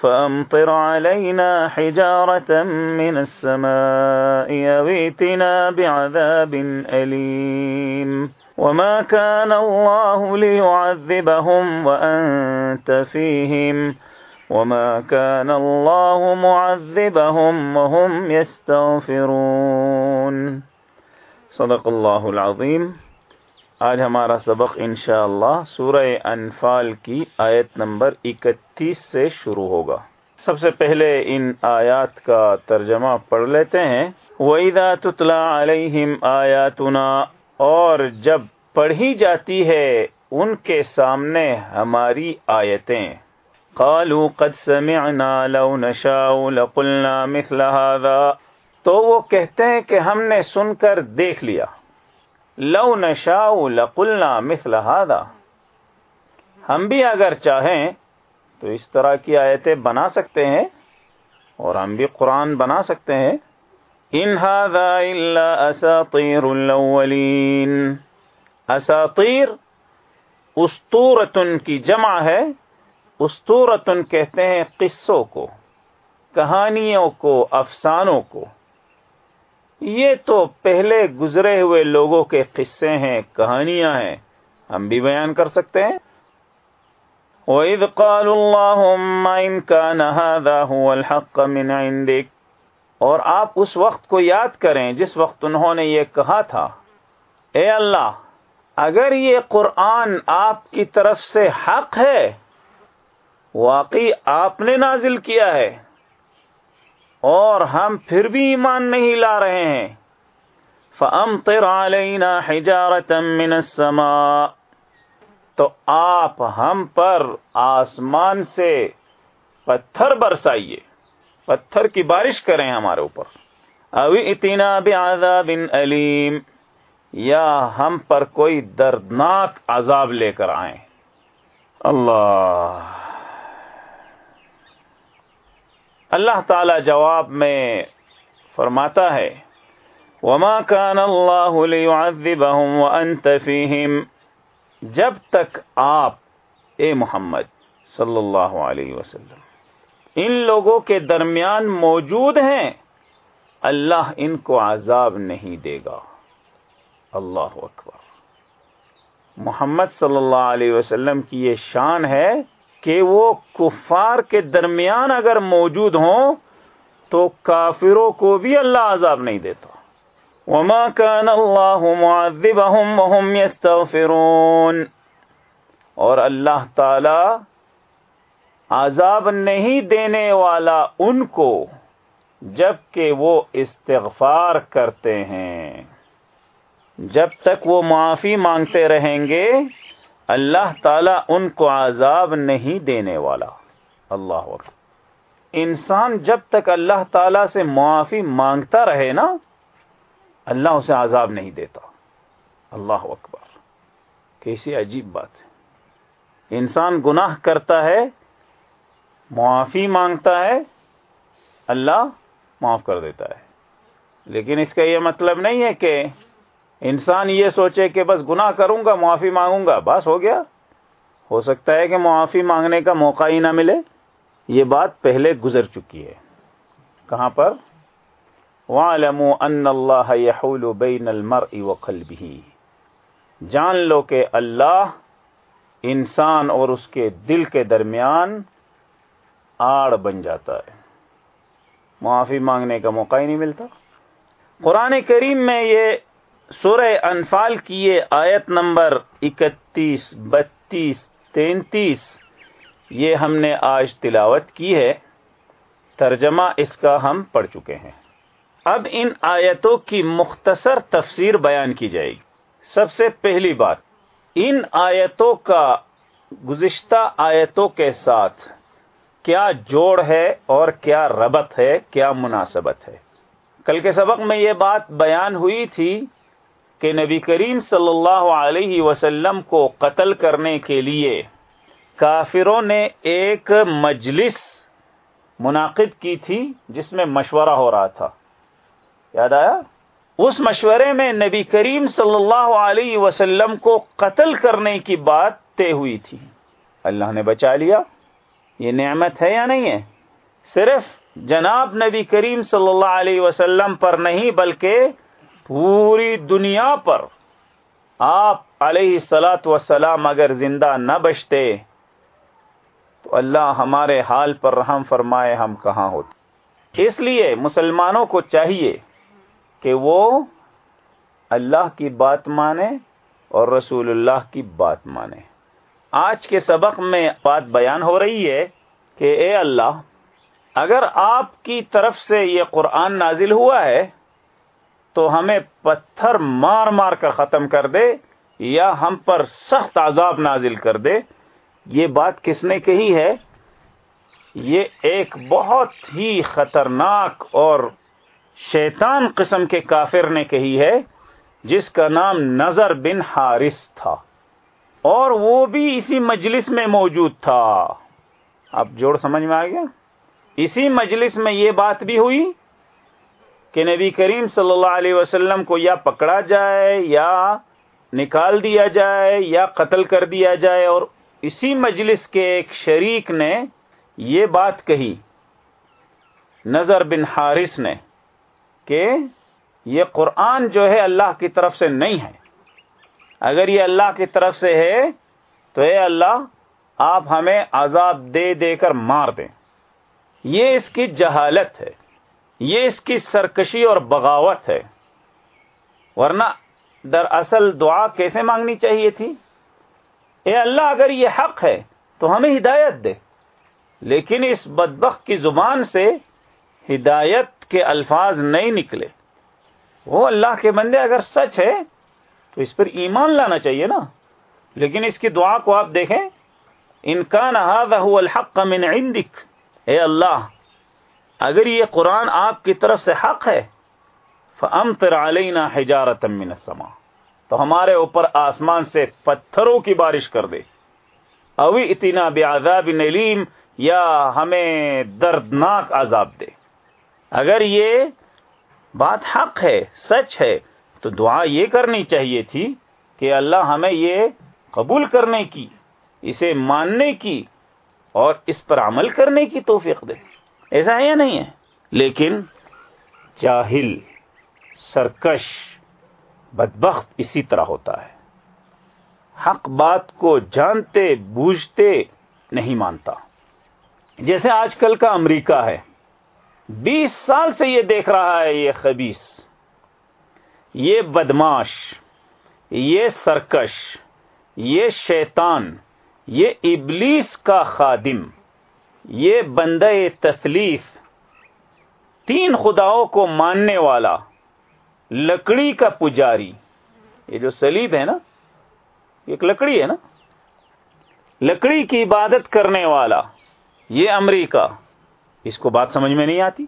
فأمطر علينا حجارة من السماء يغيتنا بعذاب أليم. وما كان الله ليعذبهم وأنت فيهم. وما كان الله معذبهم وهم يستغفرون. صدق الله العظيم. آج ہمارا سبق انشاءاللہ سورہ انفال کی آیت نمبر اکتیس سے شروع ہوگا۔ سب سے پہلے ان آیات کا ترجمہ پڑھ لیتے ہیں۔ وَإِذَا تُتْلَى عَلَيْهِمْ آيَاتُنَا اور جب پڑھی جاتی ہے، ان کے سامنے ہماری آیتیں۔ قالوا قد سمعنا لو نشاء لقلنا مثل هذا۔ تو وہ کہتے ہیں کہ ہم نے سن کر دیکھ لیا۔ لو نشاء لقلنا مثل هذا۔ ہم بھی اگر چاہیں تو اس طرح کی آیتیں بنا سکتے ہیں اور ہم بھی قرآن بنا سکتے ہیں۔ ان هذا الا اساطیر الاولین۔ اساطیر استورتن کی جمع ہے۔ استورتن کہتے ہیں قصوں کو، کہانیوں کو، افسانوں کو۔ یہ تو پہلے گزرے ہوئے لوگوں کے قصے ہیں، کہانیاں ہیں۔ ہم بھی بیان کر سکتے ہیں۔ وَإِذْ قَالُوا اللَّهُمَّ إِن كَانَ هَذَا هُوَ الْحَقَّ مِنْ عِنْدِكَ۔ اور آپ اس وقت کو یاد کریں جس وقت انہوں نے یہ کہا تھا۔ اے اللہ، اگر یہ قرآن آپ کی طرف سے حق ہے، واقعی آپ نے نازل کیا ہے۔ اور ہم پھر بھی ایمان نہیں لا رہے ہیں۔ فَأَمْطِرْ عَلَيْنَا حِجَارَةً مِّنَ السَّمَاءِ۔ تو آپ ہم پر آسمان سے پتھر برسائیے۔ پتھر کی بارش کریں ہمارے اوپر۔ ابھی اتنا بعذاب علیم یا ہم پر کوئی دردناک عذاب لے کر آئیں۔ اللہ۔ اللہ تعالی جواب میں فرماتا ہے، وما كان الله ليعذبهم وانت فيهم۔ جب تک آپ، اے محمد صلی اللہ علیہ وسلم، ان لوگوں کے درمیان موجود ہیں، اللہ ان کو عذاب نہیں دے گا۔ اللہ اکبر۔ محمد صلی اللہ علیہ وسلم کی یہ شان ہے کہ وہ کفار کے درمیان اگر موجود ہوں تو کافروں کو بھی اللہ عذاب نہیں دیتا۔ وما كان الله معذبهم وهم يستغفرون۔ اور اللہ تعالی عذاب نہیں دینے والا ان کو جبکہ وہ استغفار کرتے ہیں۔ جب تک وہ معافی مانگتے رہیں گے اللہ تعالی ان کو عذاب نہیں دینے والا۔ اللہ انسان جب تک اللہ تعالی سے معافی مانگتا رہے نا، اللہ اسے عذاب نہیں دیتا۔ اللہ اکبر۔ کیسی عجیب بات ہے۔ انسان گناہ کرتا ہے، معافی مانگتا ہے، اللہ معاف کر دیتا ہے۔ لیکن اس کا یہ مطلب نہیں ہے کہ انسان یہ سوچے کہ بس گناہ کروں گا، معافی مانگوں گا، بس ہو گیا۔ ہو سکتا ہے کہ معافی مانگنے کا موقع ہی نہ ملے۔ یہ بات پہلے گزر چکی ہے۔ کہاں پر؟ وَعْلَمُوا أَنَّ اللَّهَ يَحُولُ بَيْنَ الْمَرْءِ وَقَلْبِهِ۔ جان لو کہ اللہ انسان اور اس کے دل کے درمیان آڑ بن جاتا ہے۔ معافی مانگنے کا موقع ہی نہیں ملتا۔ قرآن کریم میں یہ سورہ انفال کی یہ آیت نمبر اکتیس، بتیس، تینتیس، یہ ہم نے آج تلاوت کی ہے۔ ترجمہ اس کا ہم پڑھ چکے ہیں۔ اب ان آیتوں کی مختصر تفسیر بیان کی جائے گی۔ سب سے پہلی بات، ان آیتوں کا گزشتہ آیتوں کے ساتھ کیا جوڑ ہے اور کیا ربط ہے، کیا مناسبت ہے۔ کل کے سبق میں یہ بات بیان ہوئی تھی کہ نبی کریم صلی اللہ علیہ وسلم کو قتل کرنے کے لیے کافروں نے ایک مجلس منعقد کی تھی جس میں مشورہ ہو رہا تھا۔ یاد آیا؟ اس مشورے میں نبی کریم صلی اللہ علیہ وسلم کو قتل کرنے کی بات طے ہوئی تھی۔ اللہ نے بچا لیا۔ یہ نعمت ہے یا نہیں ہے؟ صرف جناب نبی کریم صلی اللہ علیہ وسلم پر نہیں، بلکہ پوری دنیا پر آپ علیہ سلاۃ وسلام اگر زندہ نہ بچتے، تو اللہ ہمارے حال پر رحم فرمائے ہم کہاں ہوتے؟ اس لیے مسلمانوں کو چاہیے کہ وہ اللہ کی بات مانے اور رسول اللہ کی بات مانے۔ آج کے سبق میں بات بیان ہو رہی ہے کہ اے اللہ، اگر آپ کی طرف سے یہ قرآن نازل ہوا ہے تو ہمیں پتھر مار مار کر ختم کر دے یا ہم پر سخت عذاب نازل کر دے۔ یہ بات کس نے کہی ہے؟ یہ ایک بہت ہی خطرناک اور شیطان قسم کے کافر نے کہی ہے، جس کا نام نظر بن حارث تھا۔ اور وہ بھی اسی مجلس میں موجود تھا۔ اب جوڑ سمجھ میں آ گیا؟ اسی مجلس میں یہ بات بھی ہوئی۔ کہ نبی کریم صلی اللہ علیہ وسلم کو یا پکڑا جائے یا نکال دیا جائے یا قتل کر دیا جائے اور اسی مجلس کے ایک شریک نے یہ بات کہی۔ نظر بن حارث نے کہ یہ قرآن جو ہے اللہ کی طرف سے نہیں ہے۔ اگر یہ اللہ کی طرف سے ہے تو اے اللہ آپ ہمیں عذاب دے دے کر مار دیں۔ یہ اس کی جہالت ہے۔ یہ اس کی سرکشی اور بغاوت ہے۔ ورنہ دراصل دعا کیسے مانگنی چاہیے تھی؟ اے اللہ، اگر یہ حق ہے تو ہمیں ہدایت دے۔ لیکن اس بدبخت کی زبان سے ہدایت کے الفاظ نہیں نکلے۔ وہ اللہ کے بندے اگر سچ ہے تو اس پر ایمان لانا چاہیے نا۔ لیکن اس کی دعا کو آپ دیکھیں۔ ان کا الحق من عندك اے اللہ اگر یہ قرآن آپ کی طرف سے حق ہے فامطر علینا حجارت من تو ہمارے اوپر آسمان سے پتھروں کی بارش کر دے۔ اوی اتنا بعذاب نلیم یا ہمیں دردناک عذاب دے۔ اگر یہ بات حق ہے، سچ ہے، تو دعا یہ کرنی چاہیے تھی کہ اللہ ہمیں یہ قبول کرنے کی، اسے ماننے کی اور اس پر عمل کرنے کی توفیق دے۔ ایسا ہے یا نہیں ہے؟ لیکن جاہل، سرکش، بدبخت اسی طرح ہوتا ہے۔ حق بات کو جانتے، بوجھتے نہیں مانتا۔ جیسے آج کل کا امریکہ ہے۔ بیس سال سے یہ دیکھ رہا ہے یہ خبیص۔ یہ بدماش، یہ سرکش، یہ شیطان، یہ ابلیس کا خادم۔ یہ بندہ تسلیف تین خداؤں کو ماننے والا لکڑی کا پجاری۔ یہ جو سلیب ہے نا ایک لکڑی ہے نا۔ لکڑی کی عبادت کرنے والا، یہ امریکہ۔ اس کو بات سمجھ میں نہیں آتی۔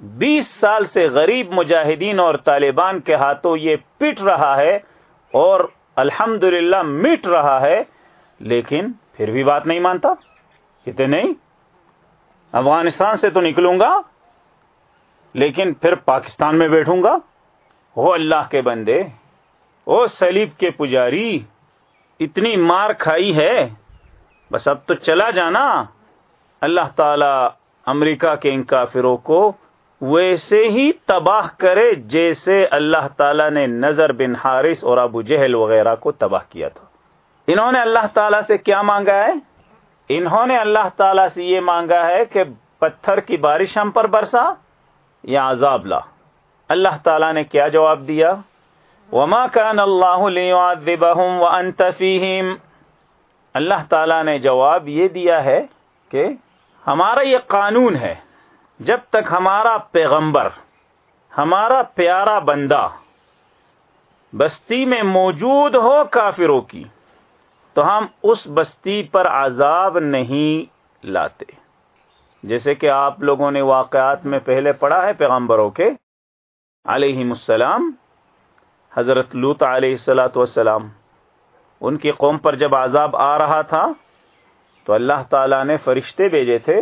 بیس سال سے غریب مجاہدین اور طالبان کے ہاتھوں یہ پٹ رہا ہے اور الحمد للہ مٹ رہا ہے، لیکن پھر بھی بات نہیں مانتا۔ کہتے نہیں افغانستان سے تو نکلوں گا، لیکن پھر پاکستان میں بیٹھوں گا۔ وہ اللہ کے بندے، او سلیب کے پجاری، اتنی مار کھائی ہے۔ بس اب تو چلا جانا۔ اللہ تعالی امریکہ کے ان کافروں کو ویسے ہی تباہ کرے جیسے اللہ تعالیٰ نے نظر بن حارث اور ابو جہل وغیرہ کو تباہ کیا تھا۔ انہوں نے اللہ تعالیٰ سے کیا مانگا ہے؟ انہوں نے اللہ تعالیٰ سے یہ مانگا ہے کہ پتھر کی بارش ہم پر برسا یا عذاب لا۔ اللہ تعالیٰ نے کیا جواب دیا؟ وما كان اللہ ليعذبهم وانت فيهم۔ اللہ تعالیٰ نے جواب یہ دیا ہے کہ ہمارا یہ قانون ہے، جب تک ہمارا پیغمبر، ہمارا پیارا بندہ بستی میں موجود ہو کافروں کی تو ہم اس بستی پر عذاب نہیں لاتے۔ جیسے کہ آپ لوگوں نے واقعات میں پہلے پڑھا ہے پیغمبروں کے۔ علیہ السلام، حضرت لوت علیہ السلاۃ والسلام، ان کی قوم پر جب عذاب آ رہا تھا، تو اللہ تعالی نے فرشتے بھیجے تھے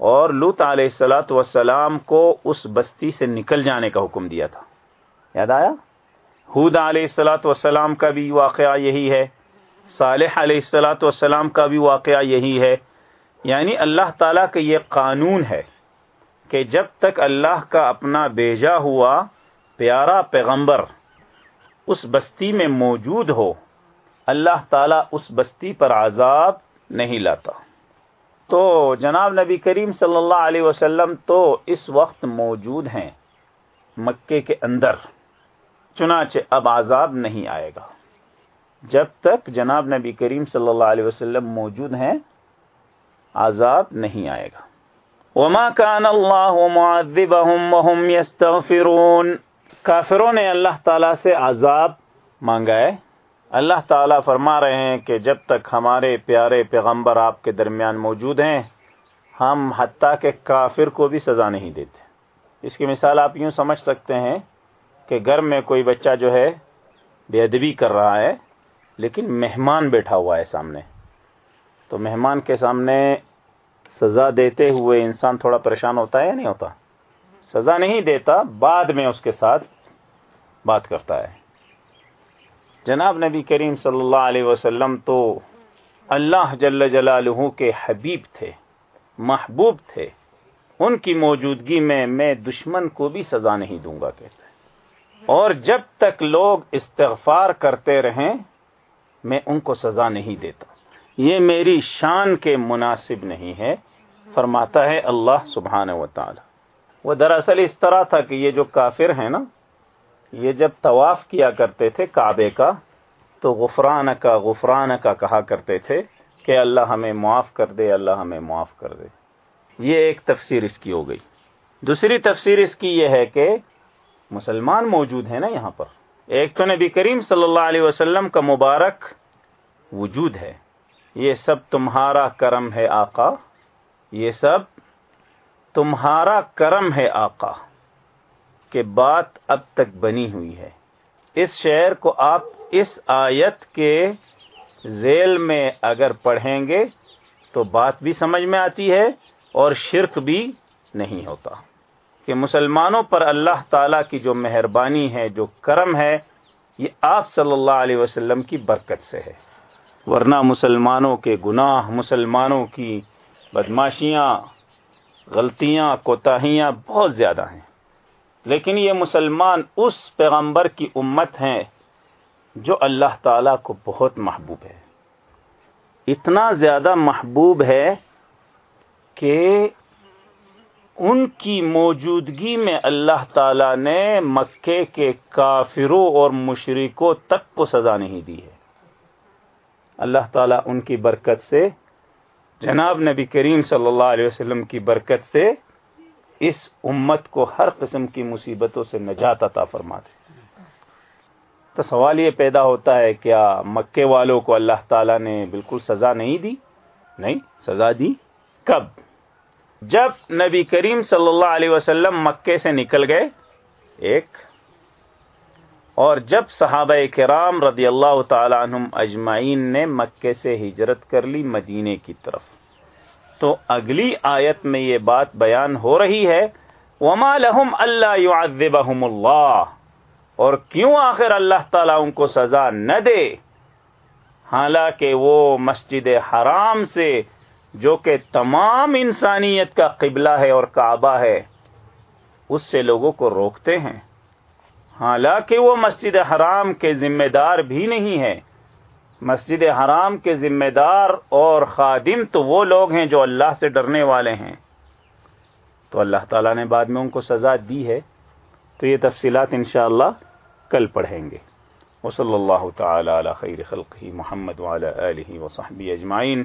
اور لوت علیہ السلاۃ والسلام کو اس بستی سے نکل جانے کا حکم دیا تھا۔ یاد آیا؟ حود علیہ السلاۃ والسلام کا بھی واقعہ یہی ہے۔ صالح علیہ السلاۃ والسلام کا بھی واقعہ یہی ہے۔ یعنی اللہ تعالیٰ کا یہ قانون ہے کہ جب تک اللہ کا اپنا بیجا ہوا پیارا پیغمبر اس بستی میں موجود ہو، اللہ تعالیٰ اس بستی پر عذاب نہیں لاتا۔ تو جناب نبی کریم صلی اللہ علیہ وسلم تو اس وقت موجود ہیں مکے کے اندر، چنانچہ اب عذاب نہیں آئے گا۔ جب تک جناب نبی کریم صلی اللہ علیہ وسلم موجود ہیں، عذاب نہیں آئے گا۔ وما كان الله معذبهم وهم يستغفرون۔ کافروں نے اللہ تعالی سے عذاب مانگا ہے۔ اللہ تعالیٰ فرما رہے ہیں کہ جب تک ہمارے پیارے پیغمبر آپ کے درمیان موجود ہیں، ہم حتیٰ کہ کافر کو بھی سزا نہیں دیتے۔ اس کی مثال آپ یوں سمجھ سکتے ہیں کہ گھر میں کوئی بچہ جو ہے، بے ادبی کر رہا ہے۔ لیکن مہمان بیٹھا ہوا ہے سامنے۔ تو مہمان کے سامنے سزا دیتے ہوئے انسان تھوڑا پریشان ہوتا ہے یا نہیں ہوتا؟ سزا نہیں دیتا، بعد میں اس کے ساتھ بات کرتا ہے۔ جناب نبی کریم صلی اللہ علیہ وسلم تو اللہ جل جلالہ کے حبیب تھے، محبوب تھے۔ ان کی موجودگی میں میں دشمن کو بھی سزا نہیں دوں گا کہتے اور جب تک لوگ استغفار کرتے رہیں میں ان کو سزا نہیں دیتا۔ یہ میری شان کے مناسب نہیں ہے، فرماتا ہے اللہ سبحانہ و تعالی وہ دراصل اس طرح تھا کہ یہ جو کافر ہیں نا، یہ جب طواف کیا کرتے تھے کعبے کا، تو غفران کا غفران کا کہا کرتے تھے کہ اللہ ہمیں معاف کر دے، اللہ ہمیں معاف کر دے۔ یہ ایک تفسیر اس کی ہو گئی۔ دوسری تفسیر اس کی یہ ہے کہ مسلمان موجود ہیں نا یہاں پر۔ ایک تو نبی کریم صلی اللہ علیہ وسلم کا مبارک وجود ہے۔ یہ سب تمہارا کرم ہے آقا۔ یہ سب تمہارا کرم ہے آقا کہ بات اب تک بنی ہوئی ہے۔ اس شعر کو آپ اس آیت کے ذیل میں اگر پڑھیں گے تو بات بھی سمجھ میں آتی ہے اور شرک بھی نہیں ہوتا۔ کہ مسلمانوں پر اللہ تعالی کی جو مہربانی ہے، جو کرم ہے، یہ آپ صلی اللہ علیہ وسلم کی برکت سے ہے۔ ورنہ مسلمانوں کے گناہ، مسلمانوں کی بدماشیاں، غلطیاں، کوتاہیاں بہت زیادہ ہیں۔ لیکن یہ مسلمان اس پیغمبر کی امت ہیں جو اللہ تعالی کو بہت محبوب ہے۔ اتنا زیادہ محبوب ہے کہ ان کی موجودگی میں اللہ تعالی نے مکے کے کافروں اور مشرکوں تک کو سزا نہیں دی ہے۔ اللہ تعالیٰ ان کی برکت سے، جناب نبی کریم صلی اللہ علیہ وسلم کی برکت سے اس امت کو ہر قسم کی مصیبتوں سے نجات عطا فرما دے تو سوال یہ پیدا ہوتا ہے، کیا مکے والوں کو اللہ تعالیٰ نے بالکل سزا نہیں دی؟ نہیں، سزا دی کب؟ جب نبی کریم صلی اللہ علیہ وسلم مکے سے نکل گئے، ایک، اور جب صحابہ کرام رضی اللہ تعالی عنہم اجمعین نے مکے سے ہجرت کر لی مدینے کی طرف، تو اگلی آیت میں یہ بات بیان ہو رہی ہے، وما لہم اللہ يعذبهم اللہ اور کیوں آخر اللہ تعالیٰ ان کو سزا نہ دے؟ حالانکہ وہ مسجد حرام سے جو کہ تمام انسانیت کا قبلہ ہے اور کعبہ ہے، اس سے لوگوں کو روکتے ہیں۔ حالانکہ وہ مسجد حرام کے ذمہ دار بھی نہیں ہے مسجد حرام کے ذمہ دار اور خادم تو وہ لوگ ہیں جو اللہ سے ڈرنے والے ہیں۔ تو اللہ تعالیٰ نے بعد میں ان کو سزا دی ہے۔ تو یہ تفصیلات انشاءاللہ کل پڑھیں گے۔ وصلی اللہ تعالی علی خیر خلقہ محمد وعلی آلہ وصحبہ اجمعین۔